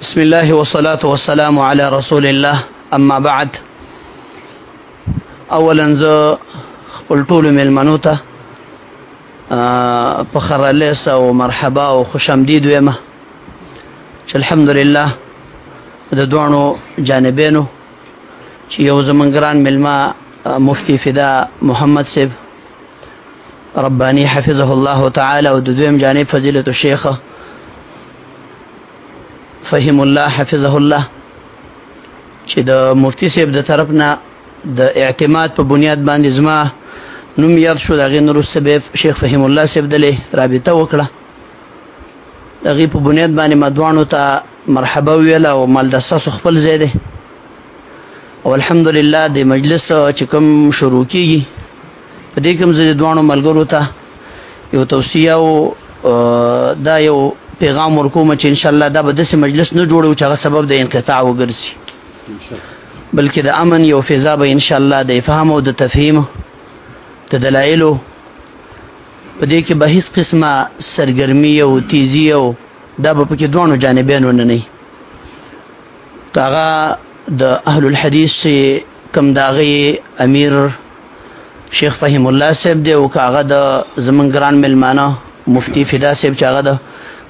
بسم الله والصلاة والسلام على رسول الله اما بعد اولا زه خپل ټول ملمنو ته په خرلیس او مرحبا او خوشامدید وایم چې الحمدلله د دوانو جانبینو چې یو زمونږ ګران ملما مفتی فدا محمد صاحب رباني حفظه الله تعالی او د دویم جانب فضیلت الشیخ فهم الله حفظه الله چې د مفتی صاحب د طرف نه د اعتماد په بنیاد باندې زما نوم یاد شو دغه نور سبب شیخ فهم الله صاحب دله رابطه وکړه دغه په بنیاد باندې مدوانو ته مرحبا ویله او مال د ساسو خپل ځای دی او الحمدلله د مجلس چې کوم شروع کیږي په دې کوم ځای دوانو ملګرو ته یو توصیه او دا یو پیغام ورکوم چې ان شاء الله دا به داسې مجلس نه جوړو چې هغه سبب د انقطاع وګرځي بلکې د امن یو فضا به ان شاء الله د افهام او د تفهیم د دلایلو په دې کې به هیڅ قسمه سرګرمي او تیزی او دا به پکې دوانو جانبینو نه نه هغه د اهل الحديث کم داغي امیر شیخ فهیم الله صاحب دی او کاغه د زمون ګران ملمانه مفتی فدا صاحب چاغه د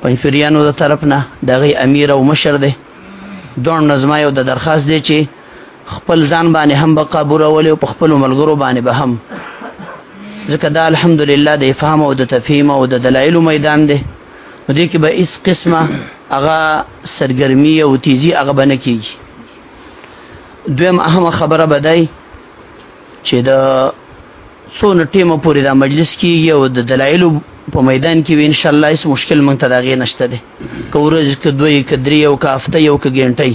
پنځپریانو د طرف نه دغه امیر او مشر دی دوه نظمای او د درخواست دی چې خپل ځان باندې هم به قبول ولې او خپل ملګرو باندې به هم ځکه دا الحمدلله د افهام او د تفهیم او د دلایل میدان دی نو دې کې به هیڅ قسمه هغه سرګرمی او تیزی هغه بنه کیږي دویم اهمه خبره بدای چې د څونه ټیمه پورې دا مجلس کیږي او د دلایلو په میدان کې وي ان شاء الله هیڅ مشکل مونږ ته دا غي نشته دی که ورځ که دوی که درې او که هفته یو که ګنټۍ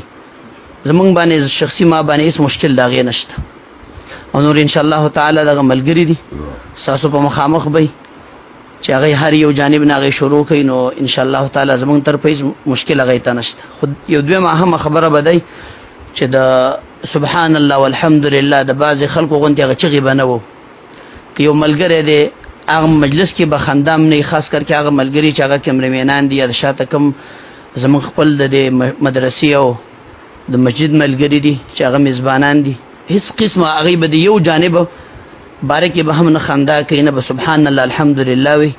زمونږ باندې شخصي ما باندې هیڅ مشکل دا غي نشته او نور ان شاء الله تعالی دغه ملګری دي ساسو په مخامخ به چې هغه هر یو جانب نه غي شروع کین نو ان شاء الله تعالی زمونږ تر پیس مشکل غي ته نشته خود یو دوه ما هم خبره بدای چې د سبحان الله والحمد لله د بعضې خلکو غونتې هغه چغې به نه وو که یو ملګری دی هغه مجلس کې به خندام نه خاص کر کې هغه ملګری چې هغه کمرمینان دي یا د شاته کم زموږ خپل د مدرسې او د مسجد ملګری دي چې هغه میزبانان دي هیڅ قسمه هغه به یو جانب باره کې به هم نه خندا کوي نه به سبحان الله الحمدلله وي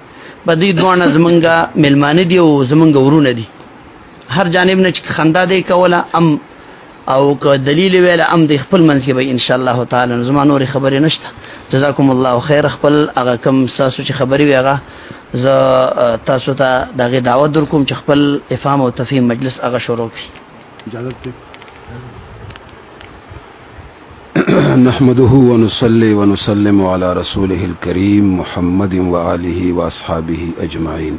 په دې دوه زمونږه ملمانه دي او زمونږه ورونه دي هر جانب نه چې خندا دی کوله ام او که دلیل ویل ام د خپل منځ کې به ان شاء الله تعالی زما نور خبرې نشته جزاکم الله خیر خپل هغه کم ساسو چې خبرې وي هغه زه تاسو ته دغه دعوت در کوم چې خپل افهام او تفهیم مجلس هغه شروع کړي اجازه ته نحمده ونصلي ونسلم على رسوله الكريم محمد وآله وأصحابه أجمعين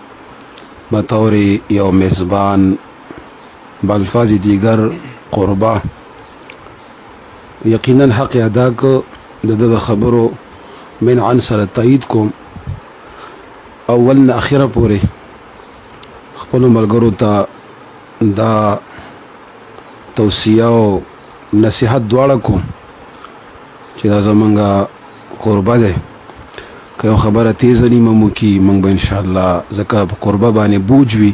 به طور یو میزبان بالفاظ دیگر قربا یقینا حق ادا کو د د خبرو من عن سره تایید کوم اول نه اخره پورې خپل ملګرو ته دا توصیه او نصیحت دواړه کوم چې دا زمونږه قربه ده که یو خبره تیزه نیمه مو کی موږ به انشاءالله ځکه په قربه باندې بوج وي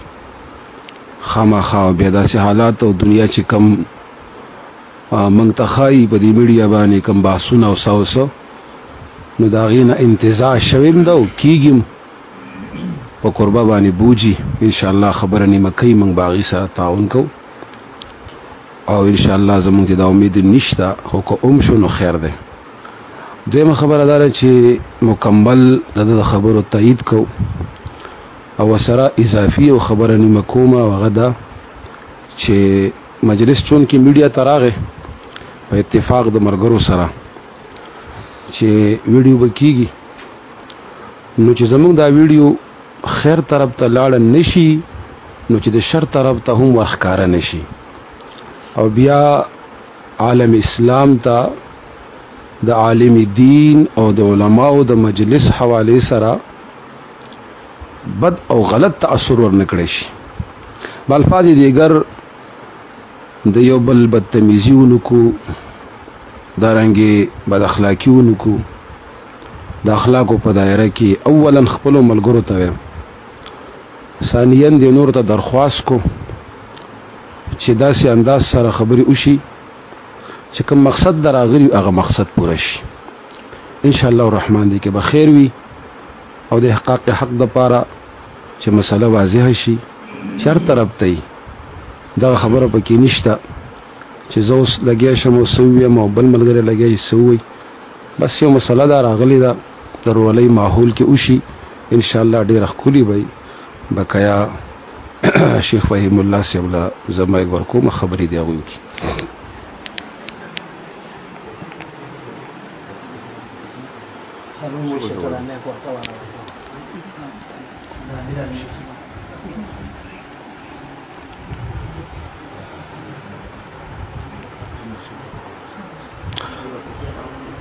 خامخا او بیا داسې حالات او دنیا چې کم موږ ته ښایي په دې میډیا باندې کم باسونه او څه او څه نو د هغې نه انتظار شوی هم ده او کېږي هم په قربه باندې بوجي انشاءالله خبره نیمه کوي موږ به هغې سره تعاون کوو او انشاءالله زمونږ ته دا امید نشته خو که هم شو نو خیر دی دویمه خبره دا ده چې مکمل د د خبرو تایید کو او سره اضافي او خبره نیمه کومه هغه ده چې مجلس چون کې میډیا ته راغی په اتفاق د مرګرو سره چې ویډیو به کیږي نو چې زمونږ دا ویډیو خیر طرف ته لاړ نشي نو چې د شر طرف ته هم ورخکاره نشي او بیا عالم اسلام ته د عالم دین او د علماو د مجلس حواله سره بد او غلط تاثر ورنکړي شي بالفاظ دیګر د یو بل بدتمیزی ونکو دارنګي بد اخلاقی ونکو د اخلاقو په دایره کې اولا خپل ملګرو ته ثانیا د نور ته درخواست کو چې داسې انداز سره خبرې وشي چې کوم مقصد دراغلی هغه مقصد پوره شي ان شاء الله الرحمن دې کې به خیر وي او د حقاق حق د پاره چې مسله واضح شي چر طرف ته دا خبره پکې نشته چې زه اوس لګیا شم او سوی مو بل ملګری لګیا یې سوی بس یو مسله دا راغلی دا درولې ماحول کې وشي ان شاء الله ډېر خولي وي بقایا شیخ فهیم الله صاحب له زما یو ورکوم خبرې دی هغوی وکړي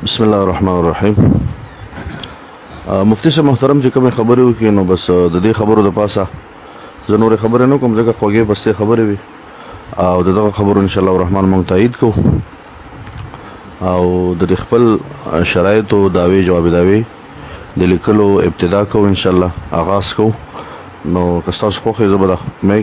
بسم الله الرحمن الرحیم مفتی صاحب محترم چې کوم خبرې وکړي نو بس د دې خبرو د پاسه زه نور خبرې نه کوم ځکه خوږې بسته خبرې وي او دغه خبرو ان شاء الله الرحمن مونږ تایید کو او د خپل شرایط او داوی جواب داوی د لیکلو ابتدا کو ان شاء الله آغاز کو نو که تاسو خوښه زبر مې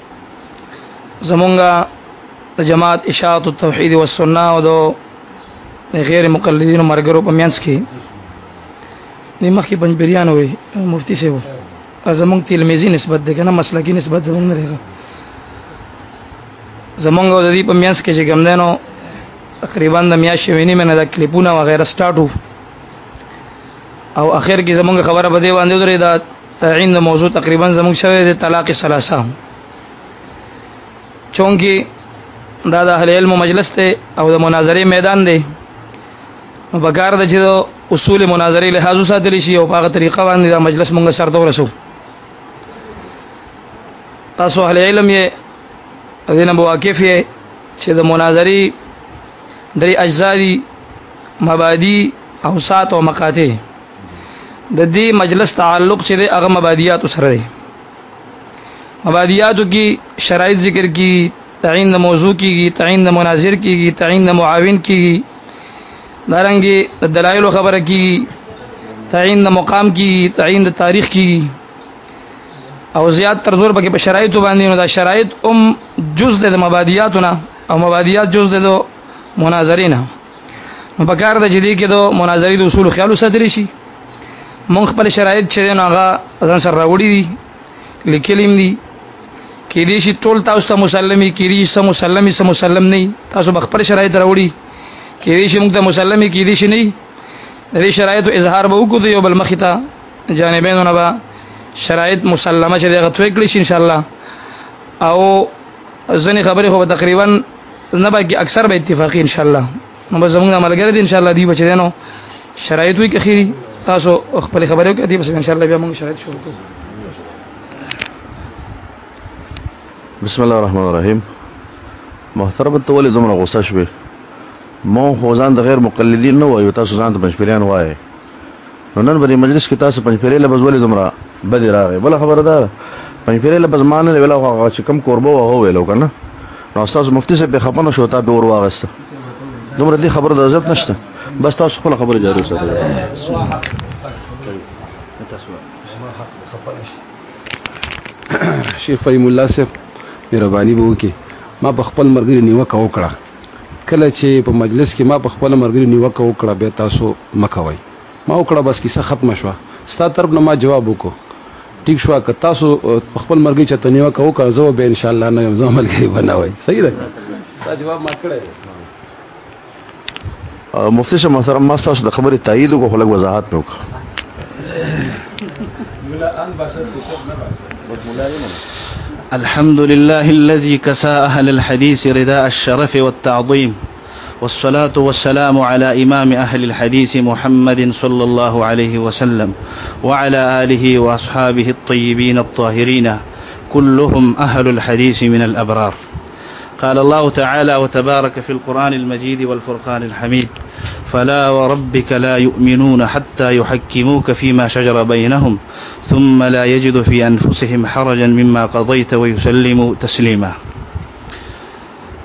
زمونږه جماعت اشاعت التوحید والسنه او دو غیر مقلدینو مرګرو په میانس کې د مخکې پنځبریان وي مفتی سیو زمونږ تلمیزی نسبت ده کنه مسلکی نسبت زمونږ نه رهغه زمونږ د دې په میانس کې چې ګمندنو تقریبا د میاشتې ویني منه د کلیپونه و غیره سٹارټ او اخر کې زمونږ خبره بده باندې درې دا تعین موضوع تقریبا زموږ شوی دی طلاق ثلاثه چونکی دا د اهل علم مجلس ته او د مناظره میدان دی نو بګار د چې اصول مناظره له حاضر ساتل شي او په هغه طریقه باندې دا مجلس مونږ سره ته ورسو تاسو اهل علم یې دینه واقف یې چې د مناظری درې اجزا دي مبادی او سات او مقاطع د دې مجلس تعلق چې د هغه مبادیات سره دی مبادیاتو کې شرایط ذکر کی تعین د موضوع کیږي تعین د مناظر کیږي تعین د معاون کیږي دارنګي د دلایل خبره کیږي تعین د مقام کیږي تعین د تاریخ کیږي او زیات تر زور پکې په شرایط باندې نو دا شرایط ام جز د مبادیاتونه او مبادیات جز د مناظرینه نو په کار د جدي کې د مناظرې د اصول خیال ساتل شي مونږ خپل شرایط چې نه هغه ځان سره راوړي دي لیکلیم دي کې دې شي ټول تاسو ته مسلمي کې دې سم مسلمي سم مسلم نه تاسو خپل شرایط راوړي کې دې شي موږ ته مسلمي کې دې شي نه دې شرایط اظهار به وکړو یو بل مخیتا جانبین نه با شرایط مسلمه چې دغه توې کړی شي ان شاء الله او ځنې خبرې خو تقریبا نه باقي اکثر به اتفاقی ان شاء الله نو به زمونږ ملګری دي ان شاء الله دی بچی دینو شرایط وي که خیری تاسو خپل خبرې وکړئ بس ان شاء الله بیا موږ شرایط شروع کوو بسم الله الرحمن الرحیم محترم ته ولې دومره غوسه شوې مو خو ځان د غیر مقلدین نه وایو تاسو ځان د مشپریان وایي نو نن په مجلس کې تاسو پنځپیرې لفظ ولې دومره بدې راغی بل خبره ده پنځپیرې لفظ مان نه ویلا هغه چې کم کوربه وه ویلو کنه نو تاسو مفتی صاحب په خپنه شو تا به ور واغسته دومره دې خبره د عزت نشته بس تاسو خپل خبره جاري ساتئ شیخ فهیم الله صاحب مهرباني به وکي ما په خپل مرګري نیوکه وکړه کله چې په مجلس کې ما په خپل مرګري نیوکه وکړه به تاسو مکوئ ما وکړه بس کیسه ختم شوه ستا طرف نه ما جواب وکړو ټیک شو که تاسو خپل مرګي چته نیو کو که زه به ان شاء الله نه یم زمل کې بنوي صحیح ده دا جواب ما کړی مفتی شه محترم ما تاسو د خبرې تایید کو خلک وضاحت نو وکړه الحمد لله الذي كسى أهل الحديث رداء الشرف والتعظيم والصلاة والسلام على إمام أهل الحديث محمد صلى الله عليه وسلم وعلى آله وأصحابه الطيبين الطاهرين كلهم أهل الحديث من الأبرار قال الله تعالى وتبارك في القرآن المجيد والفرقان الحميد فلا وربك لا يؤمنون حتى يحكموك فيما شجر بينهم ثم لا يجد في أنفسهم حرجا مما قضيت ويسلموا تسليما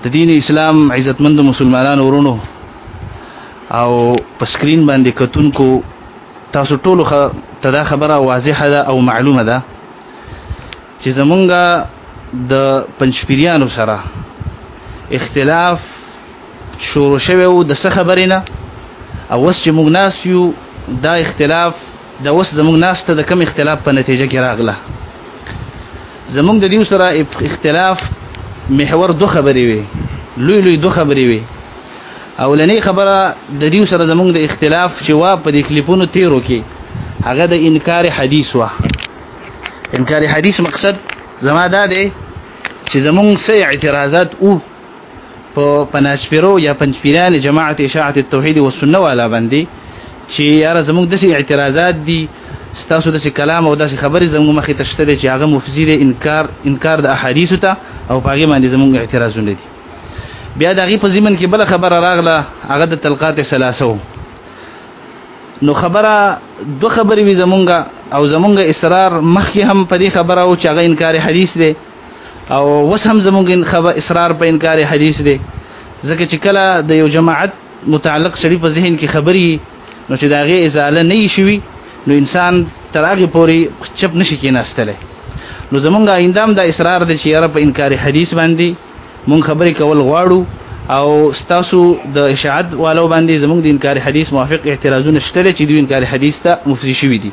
د دین اسلام عزتمند مسلمانانو ورونو او په سکرین باندې کتونکو تاسو ټول ته دا خبره واضحه ده او معلومه ده چې زمونږه د پنځپیریانو سره اختلاف شروع شوی و د څه خبرې نه او اوس چې موږ ناس یو دا اختلاف دا اوس زموږ ناسته د کم اختلاف په نتیجه کې راغله زموږ د دیو سره اختلاف محور دو خبرې وي لوی لوی دو خبرې وي اولنې خبره د دیو سره زموږ د اختلاف چې وا په دې کلیپونو تیرو کې هغه د انکار حدیث وا انکار حدیث مقصد زما دا دی چې زموږ سه اعتراضات او په پنځپیرو یا پنځپیران جماعت اشاعت التوحید و سنت والا باندې چې یاره زموږ داسې اعتراضات دي ستاسو داسې کلام او داسې خبرې زموږ مخې ته شته چې هغه مفزي دی انکار انکار د احادیثو ته او په هغې باندې زموږ اعتراضونه دي بیا د هغې په ضمن کې بله خبره راغله هغه د تلقات سلاسه و نو خبره دو خبرې وي زمونږ او زمونږ اصرار مخکې هم په دې خبره و چې هغه انکار حدیث دی او وسم زمونږ خبر اصرار په انکار حدیث دی ځکه چې کله د یو جماعت متعلق سړي په ذهن کې خبري نو چې داغه ازاله نه شي نو انسان تر هغه پوري چپ نشي کېناستلی نو زمونږ ایندام دا اصرار دی چې یاره په انکار حدیث باندې مونږ خبرې کول غواړو او ستاسو د اشاعت والو باندې زمونږ د انکار حدیث موافق اعتراضونه شته چې دوی انکار حدیث ته مفضي شوي دي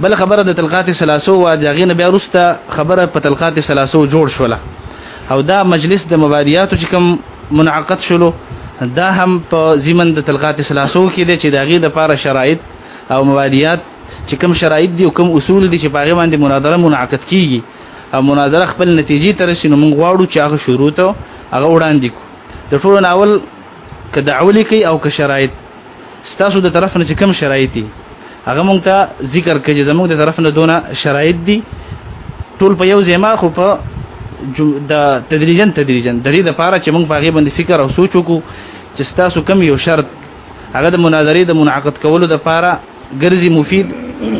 بل خبره د تلقات سلاسو وا دغه نه بیا روسته خبره په تلقات سلاسو جوړ شوله او دا مجلس د مبادیاتو چې کوم منعقد شلو دا هم په زمن د تلقات سلاسو کې دی چې د غي د پاره شرایط او مبادیات چې کوم شرایط دي او کوم اصول دي چې په هغه باندې مناظره منعقد کیږي او مناظره خپل نتیجې تر شنو موږ غواړو چې هغه شروع ته هغه وړاندې کو د ټولو ناول که دعوه لیکي او که شرایط ستاسو د طرف نه چې کم شرایط دي هغه مونږ ته ذکر کړي زموږ د طرف نه دونه شرایط دي ټول په یو ځما خو په د تدریجن تدریجن د دې لپاره چې مونږ په هغه باندې فکر او سوچ وکړو چې ستاسو کم یو شرط هغه د مناظرې د منعقد کولو لپاره ګرځي مفید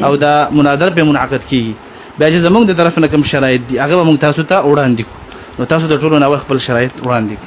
او دا مناظره په منعقد کیږي بیا چې زمونږ د طرف نه کم شرایط دي هغه مونږ تاسو ته وړاندې کو نو تاسو د ټولو نه خپل شرایط وړاندې کو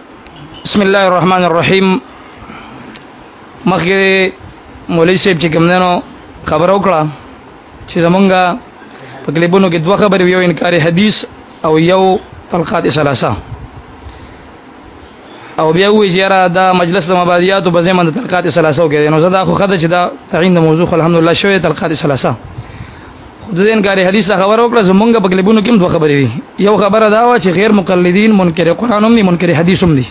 بسم الله الرحمن الرحیم مخکې مولوی صاحب چې کوم دنو خبر وکړه چې زمونږه په کلیبونو کې دوه خبرې یو انکار حدیث او یو طلقات ثلاثه او بیا وی زیاره دا مجلس د مبادیات په ځای باندې طلقات ثلاثه کې نو زدا خو خدای چې دا تعین د موضوع الحمدلله شوی طلقات ثلاثه خود دې انکار حدیث خبر وکړه زمونږ په کلیبونو کې دوه خبرې دي یو خبره دا و چې غیر مقلدین منکر قران هم دي منکر حدیث هم دي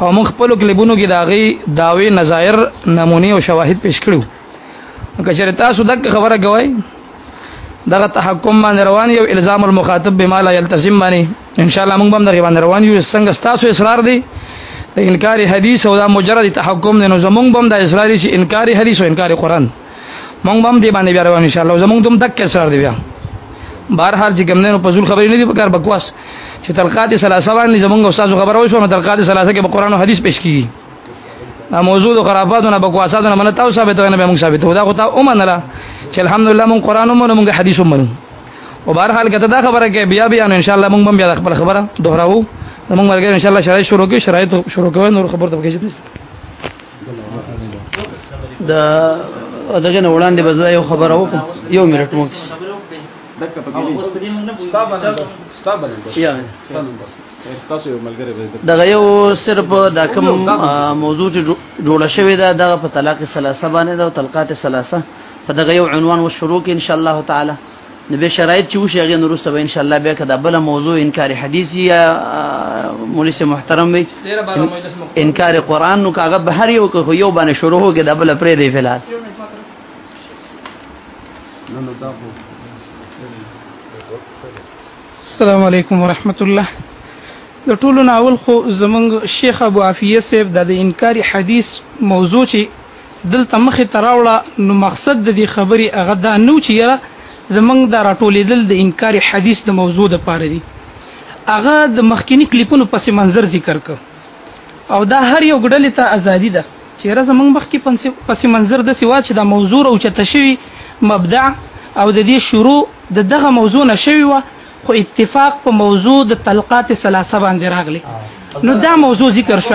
او موږ خپل کلیبونو کې داغي داوی نظایر نمونه او شواهد پیش کړو کچره تاسو دغه خبره کوي دغه تحکم باندې روان یو الزام المخاطب بما لا يلتزم باندې ان شاء الله موږ هم دغه باندې روان یو څنګه تاسو اصرار دي انکار حدیث او دا مجرد تحکم نه زمونږ بم دا اصرار شي انکار حدیث او انکار قران مونږ هم دې باندې بیا روان ان شاء الله زمونږ دوم دک سر دی بیا بهر هر چې کوم نه په زول خبرې نه دی په کار بکواس چې تلقات ثلاثه باندې زمونږ استاد خبره وشو نو تلقات ثلاثه کې په قران او حدیث پیش کیږي دا موضوع د خرافاتو نه بکواساتو نه منه تاسو ثابت نه به موږ ثابت ودا خو تا او منله چې الحمدلله مون قران مون مونږ حدیث مون او بهر حال کته دا خبره کې بیا بیا ان شاء الله مونږ بیا خپل خبره دوهراو مونږ مرګ ان شاء الله شرایط شروع کې شرایط شروع کوو نور خبرته به کېږي د دغه نه وړاندې به زه یو خبره وکم یو منټ مو کس دک په کې اوس په دې موږ نه پوهیږو ستا باندې ستا باندې یا تاسو یو ملګری وځي دغه یو صرف دا کوم موضوع چې جوړه شوې ده دغه په طلاق ثلاثه باندې ده او طلقات ثلاثه په دغه یو عنوان و شروع کې ان شاء الله تعالی نو به شرایط چې وشي هغه نور سبا ان شاء الله به کدا بل موضوع انکار حدیث یا مولوی سے محترم وي انکار قران نو کاغه بهر یو کو یو باندې شروع هوګه دا بل پرې دی فلال السلام علیکم ورحمت الله د ټولو ناول خو زمنګ شیخ ابو عافیه صاحب د انکار حدیث موضوع چې دلته مخې ته راوړه نو مقصد د دې خبرې هغه دا نه و چې یاره زمونږ دا راټولېدل د انکار حدیث د موضوع دپاره دي هغه د مخکیني کلیپونو پس منظر ذکر کړ او دا هر یو ګډلې ته ازادي ده چې یاره زمونږ مخکې پس منظر داسې وه چې دا موضوع راوچته شوي مبدع او د دې شروع د دغه موضوع نه شوي وه خو اتفاق په موضوع د طلقات ثلاثه باندې راغلی نو دا موضوع ذکر شو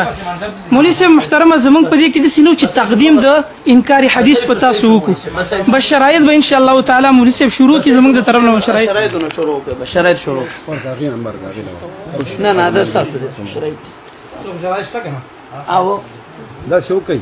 مولوی صاحب محترمه زمونږ په دې کې د سينو چې تقدیم د انکار حدیث په تاسو وکړو به شرایط به ان شاء الله تعالی مولوی صاحب شروع کی زمونږ د طرف نه شرایط شرایط نه شروع به شرایط شروع نه نه دا تاسو شرایط او دا شو کوي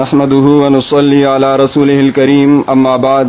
نحمده ونصلي على رسوله الكريم کریم بعد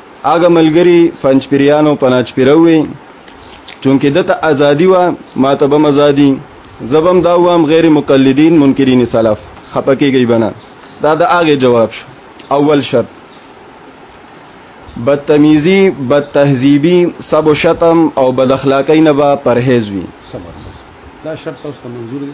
هغه ملګری پنځپیرانو پناچپیروي چونکه دته ازادي وا ماته به مزادي زبم دا وام غیر مقلدین منکرین سلف خپکیږي بنا دا د هغه جواب شو اول شرط بدتمیزی بد تهذیبی سب و شتم او بد اخلاقی نه با پرهیز وی دا شرط اوس منظور دی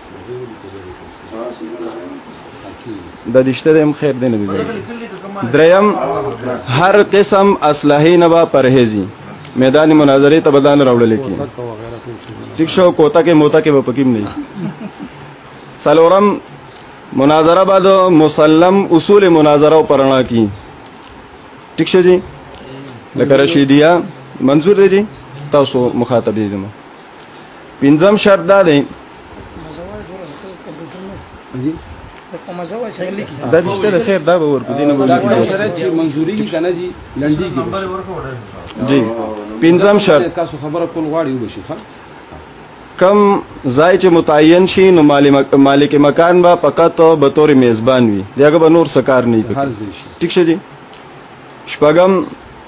د دشته هم خیر دی نه دی دریم هر قسم اسلحه نه با پرهیزي میدان مناظره ته بدان راوړل کی ټیک شو کوتا کې موتا کې به پکیم نه سلورم مناظره بعد مسلم اصول مناظره پرانا کی ټیک شو جی لکه رشیدیا منظور دی جی تاسو مخاطب یې زموږ پنځم شرط دا دی جی په مزه وای چې لیکي دا دشته د خیر دا به ورکو دینه به شرط چې منزوري کی کنه جی لنډي کی جی پنځم شرط تاسو خبره کول غواړي وشي ښا کم ځای چې متعین شي نو مالک مکان به فقط به تور میزبان وي دغه به نور سکار نه کوي ٹھیک شي جی شپږم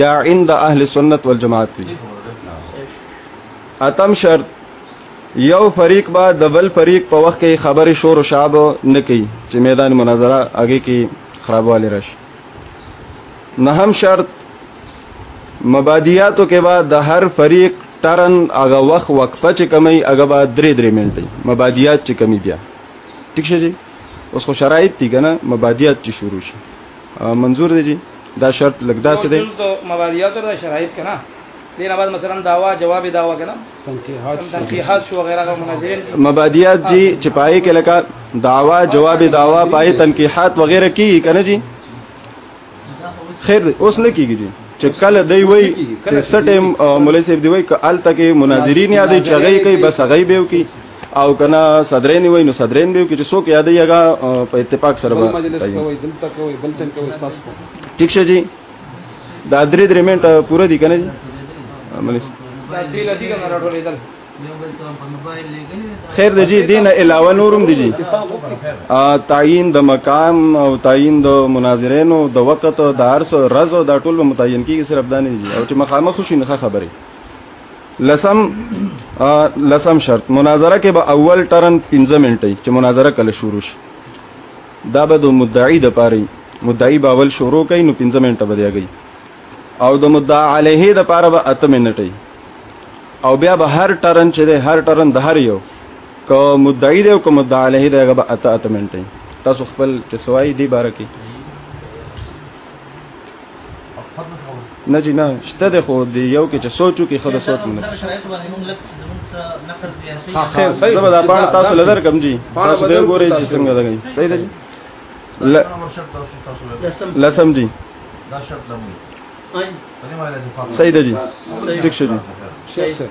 یا عند اهل سنت والجماعت دی اتم شرط یو فریق با د بل فریق په وخت کې خبرې شور او شاب نه کوي چې میدان مناظره هغه کې خرابوالی راشي نهم شرط مبادیاتو کې بعد د هر فریق ترن هغه وخت وقفه چې کمی هغه بعد درې درې منټي مبادیات چې کمی بیا ٹھیک شي اوس خو شرایط دي کنه مبادیات چې شروع شي منظور دی جی دا شرط لګ دا څه دی جز د مبادیاتو د شرایط کنا دینه بعد مثلا داوا جواب داوا کنا تنقیحات شو غیره مناظرین مبادیات جی چې پای کې لکه داوا جواب داوا پای تنقیحات وغیره کی کنه جی خیر اوس نه کیږي جی چې کله دی وای چې سټیم مولوی صاحب دی وای ک ال تکي مناظرین یادې چغې کوي بس غیبه کوي او کنا صدرین وای نو صدرین به کې څوک یاد یګا په اتفاق سره به مجلس کوي دلته کوي بلتن کوي تاسو ٹھیک شه جی دا درې درې منټه پوره دي کنه جی ملس دا دې لدی کنه راټولې دل خیر د جی دین علاوه نورم دی جی تعین د مقام او تعین د مناظرینو د وخت د هر څه رز او د ټول متعین کیږي صرف دانه جی او چې مخامخ شي نه خبره لسم لسم شرط مناظره کې به اول ټرن 15 منټه چې مناظره کله شروع شي دا به د مدعی د پاره مدعی به اول شروع کوي نو 15 منټه به دیږي او د مدعا علیه د پاره به 8 منټه او بیا به هر ټرن چې ده هر ټرن د هر یو کو مدعی دی او کو مدعا علیه دی هغه به 8 8 منټه تاسو خپل چې سوای دی بارکه نه جی نه شته د خو دی یو کې چې سوچو کې خود سوچ مونږ خیر زبر دا پاڼه تاسو لدر کم جی تاسو به ګورئ چې څنګه ده صحیح ده جی لسم جی دا شرط لمو صحیح ده جی ټیک شو جی شیخ سر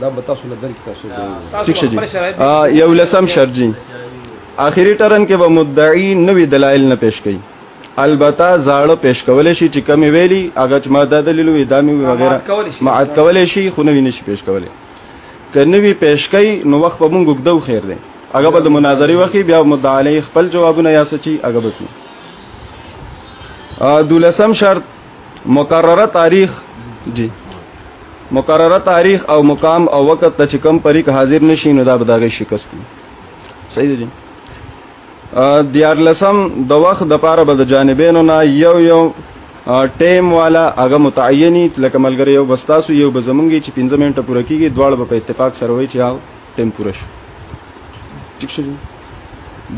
دا به تاسو لدر کې تاسو ټیک شو جی یو لسم شرط جی اخیری ټرن کې به مدعی نوې دلایل نه پیش کړي البته زاړه پیش کول شي چې کمی ویلي هغه چې ما دا دلیل وی دا مې وغیرہ معاد کول شي خو نوی نشي پیش کولی که نوی پیش کوي نو وخت به مونږ وګدو خیر دی هغه به د مناظري وخت بیا مدعا علی خپل جوابونه یا سچي هغه به کی دولسم شرط مقرره تاریخ جی مقرره تاریخ او مقام او وخت ته چې کم پریک حاضر نشي نو دا به دغه شکست صحیح دی دیار لسم د وخت د پاره به د جانبینو نه یو یو ټیم والا هغه متعینی لکه ملګری یو بستاسو یو بزمنګي چې 15 منټه پوره کیږي دواړه په اتفاق سره وای چې هاو ټیم پوره شو ٹھیک شو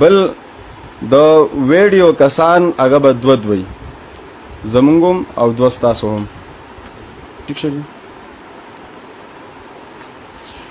بل د ویډیو کسان هغه به دو دوی زمونږم او دوستاسو هم ٹھیک شو